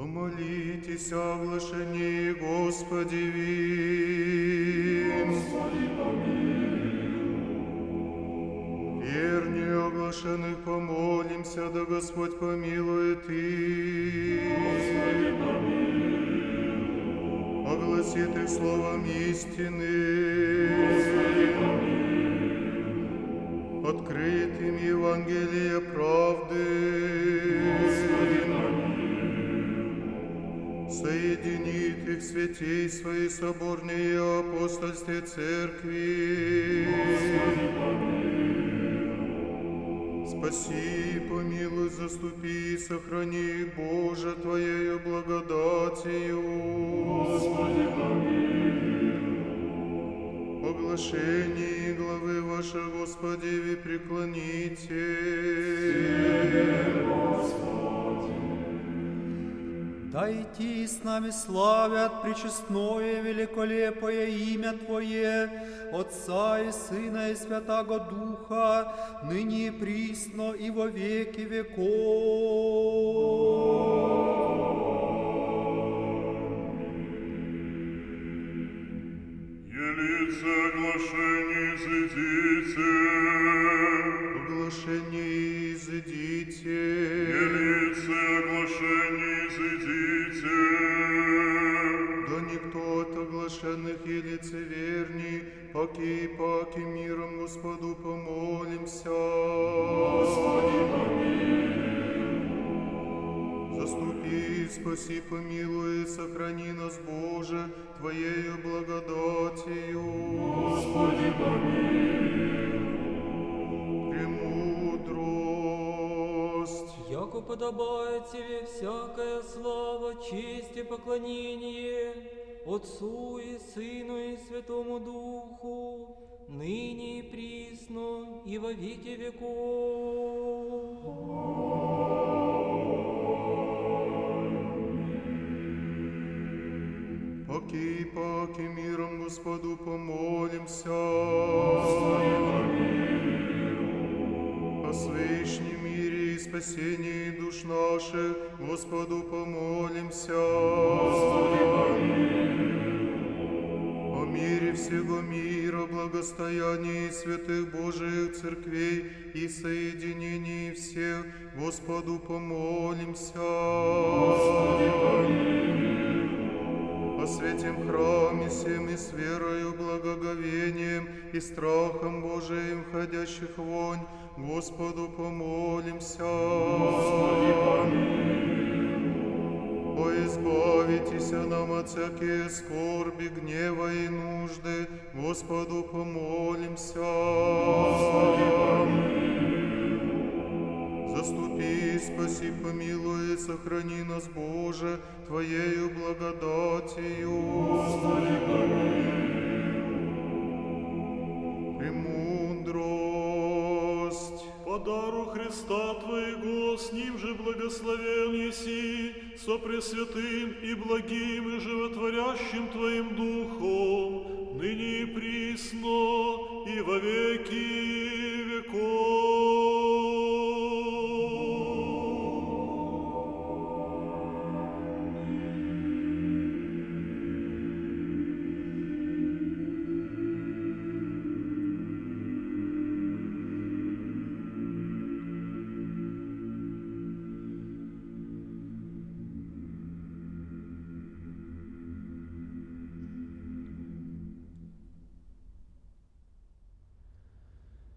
Помолитесь о оглашении Господи вим. Вернее оглашенных помолимся, да Господь помилует их. Огласит их словом истины. Открыт им Евангелие правды. Соединит их святей своей соборней апостольской церкви. Спаси, помилуй, заступи, сохрани, Боже, Твоею благодатью. Господи, Оглашение главы вашей, Господи, ви преклоните. Да идти с нами славят пречестное великолепое имя Твое, Отца и Сына и Святаго Духа, ныне и присно и во веки веков. Елице оглашение изыдите, Оглашение изыдите. Елице оглашение изыдите, Да никто от оглашенных и лицеверней, паки и паки миром Господу помолимся. Заступи, спаси, помилуй, сохрани нас, Боже, Твоею благодатью. Господи, Премудрость. Яко подобает тебе всякая слава, честь и поклонение Отцу и Сыну и Святому Духу, ныне и присно и во веки веков. Паки и паки миром Господу помолимся. О свышнем мире спасении душ наших Господу помолимся. О мире всего мира, благостоянии святых Божиих церквей и соединении всех Господу помолимся. О святем храме всем и с верою, благоговением и страхом Божиим, входящих вонь, Господу помолимся. О, избавитесь нам от всякие скорби, гнева и нужды, Господу помолимся. Заступи, спаси, помилуй, сохрани нас, Боже, Твоею благодатью. Господи, Премудрость. по дару Христа Твоего, с Ним же благословен еси, со пресвятым и благим и животворящим Твоим Духом, ныне и присно и во веки.